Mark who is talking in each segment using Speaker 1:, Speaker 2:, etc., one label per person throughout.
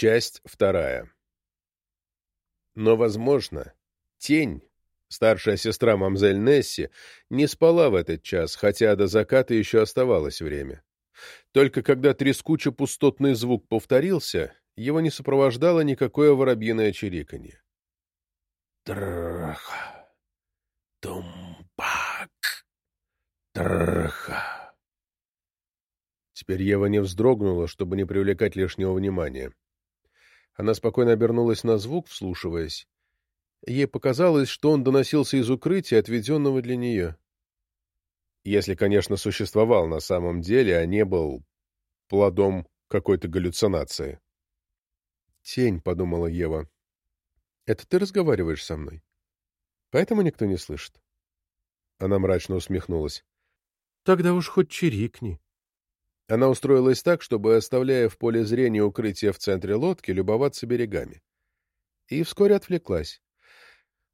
Speaker 1: Часть вторая. Но, возможно, тень, старшая сестра мамзель Несси, не спала в этот час, хотя до заката еще оставалось время. Только когда трескуче-пустотный звук повторился, его не сопровождало никакое воробьиное чириканье.
Speaker 2: Трх, тумпак, трха.
Speaker 1: Теперь Ева не вздрогнула, чтобы не привлекать лишнего внимания. Она спокойно обернулась на звук, вслушиваясь. Ей показалось, что он доносился из укрытия, отведенного для нее. Если, конечно, существовал на самом деле, а не был плодом какой-то галлюцинации. «Тень», — подумала Ева. «Это ты разговариваешь со мной? Поэтому никто не слышит?» Она мрачно усмехнулась. «Тогда уж хоть чирикни». Она устроилась так, чтобы, оставляя в поле зрения укрытие в центре лодки, любоваться берегами. И вскоре отвлеклась.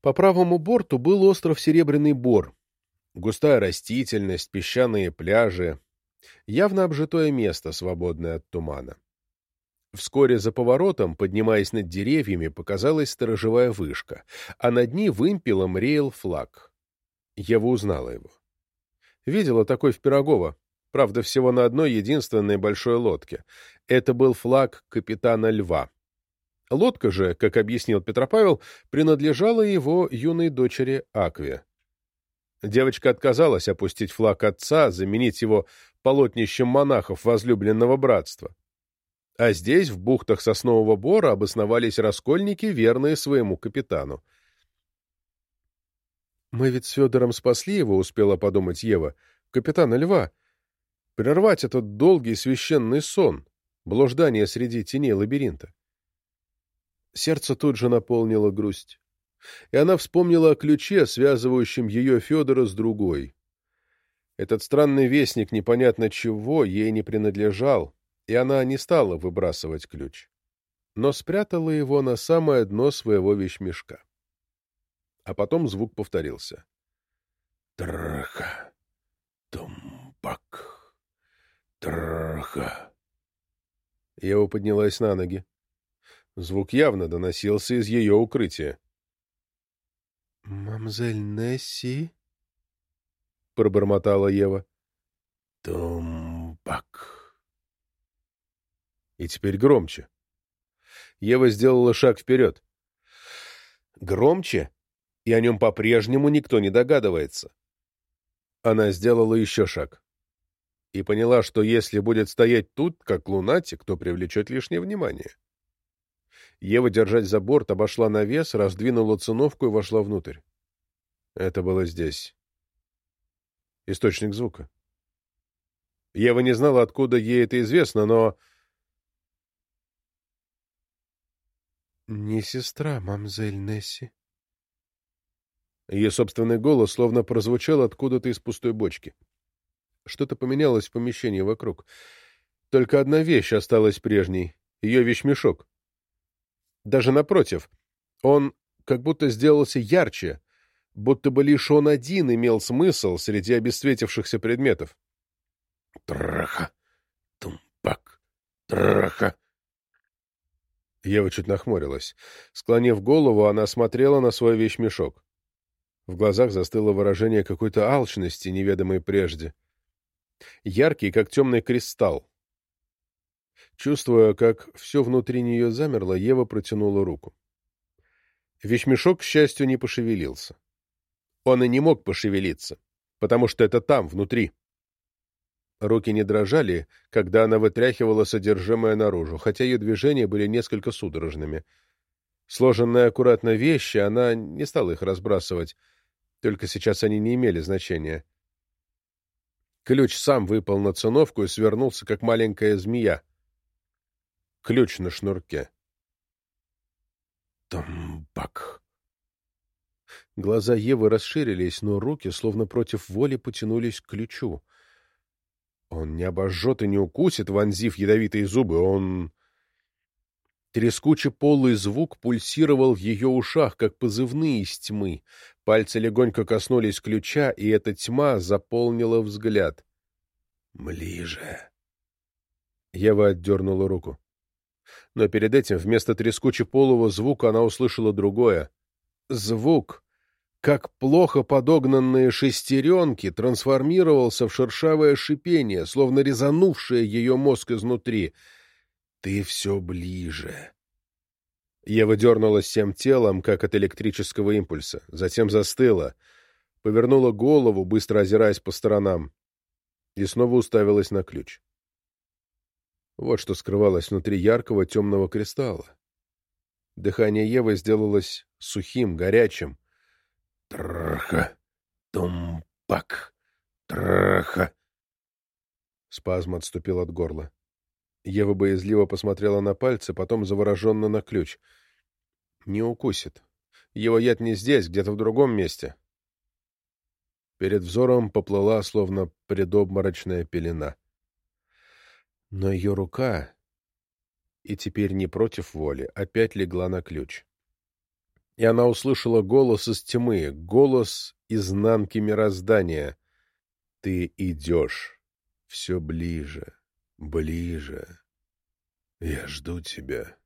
Speaker 1: По правому борту был остров Серебряный Бор. Густая растительность, песчаные пляжи. Явно обжитое место, свободное от тумана. Вскоре за поворотом, поднимаясь над деревьями, показалась сторожевая вышка, а над ней вымпелом реял флаг. Ева узнала его. Видела такой в Пирогово, правда, всего на одной единственной большой лодке. Это был флаг капитана Льва. Лодка же, как объяснил Петропавел, принадлежала его юной дочери Акве. Девочка отказалась опустить флаг отца, заменить его полотнищем монахов возлюбленного братства. А здесь, в бухтах Соснового Бора, обосновались раскольники, верные своему капитану. «Мы ведь с Федором спасли его», — успела подумать Ева, — «капитана Льва прервать этот долгий священный сон, блуждание среди теней лабиринта. Сердце тут же наполнило грусть, и она вспомнила о ключе, связывающем ее Федора с другой. Этот странный вестник непонятно чего ей не принадлежал, и она не стала выбрасывать ключ, но спрятала его на самое дно своего вещмешка. А потом звук повторился.
Speaker 2: Траха, тумпак. Траха.
Speaker 1: Ева поднялась на ноги. Звук явно доносился из ее укрытия. — Мамзель Несси? — пробормотала Ева.
Speaker 2: — Тумпак.
Speaker 1: И теперь громче. Ева сделала шаг вперед. Громче, и о нем по-прежнему никто не догадывается. Она сделала еще шаг и поняла, что если будет стоять тут, как лунатик, то привлечет лишнее внимание. Ева, держать за борт, обошла навес, раздвинула циновку и вошла внутрь. Это было здесь. Источник звука. Ева не знала, откуда ей это известно, но... «Не сестра, мамзель Несси». Ее собственный голос словно прозвучал откуда-то из пустой бочки. Что-то поменялось в помещении вокруг. Только одна вещь осталась прежней — ее вещмешок. Даже напротив, он как будто сделался ярче, будто бы лишь он один имел смысл среди обесцветившихся предметов.
Speaker 2: Траха, тумпак, траха.
Speaker 1: Ева чуть нахмурилась. Склонив голову, она смотрела на свой вещмешок. В глазах застыло выражение какой-то алчности, неведомой прежде яркий, как темный кристалл. Чувствуя, как все внутри нее замерло, Ева протянула руку. Вещмешок, к счастью, не пошевелился. Он и не мог пошевелиться, потому что это там, внутри. Руки не дрожали, когда она вытряхивала содержимое наружу, хотя ее движения были несколько судорожными. Сложенные аккуратно вещи, она не стала их разбрасывать, только сейчас они не имели значения. Ключ сам выпал на циновку и свернулся, как маленькая змея. Ключ на шнурке.
Speaker 2: Тамбак.
Speaker 1: Глаза Евы расширились, но руки, словно против воли, потянулись к ключу. Он не обожжет и не укусит, вонзив ядовитые зубы. Он... Трескучий полый звук пульсировал в ее ушах, как позывные из тьмы. Пальцы легонько коснулись ключа, и эта тьма заполнила взгляд.
Speaker 2: «Ближе!»
Speaker 1: Ева отдернула руку. Но перед этим вместо трескуче-полого звука она услышала другое. Звук, как плохо подогнанные шестеренки, трансформировался в шершавое шипение, словно резанувшее ее мозг изнутри. «Ты все ближе». Ева дернулась всем телом, как от электрического импульса, затем застыла, повернула голову, быстро озираясь по сторонам, и снова уставилась на ключ. Вот что скрывалось внутри яркого темного кристалла. Дыхание Евы сделалось сухим, горячим.
Speaker 2: Траха, тумпак, траха.
Speaker 1: Спазм отступил от горла. Ева боязливо посмотрела на пальцы, потом завороженно на ключ. Не укусит. Его яд не здесь, где-то в другом месте. Перед взором поплыла, словно предобморочная пелена. Но ее рука, и теперь не против воли, опять легла на ключ. И она услышала голос из тьмы, голос изнанки мироздания. «Ты идешь все ближе, ближе. Я жду тебя».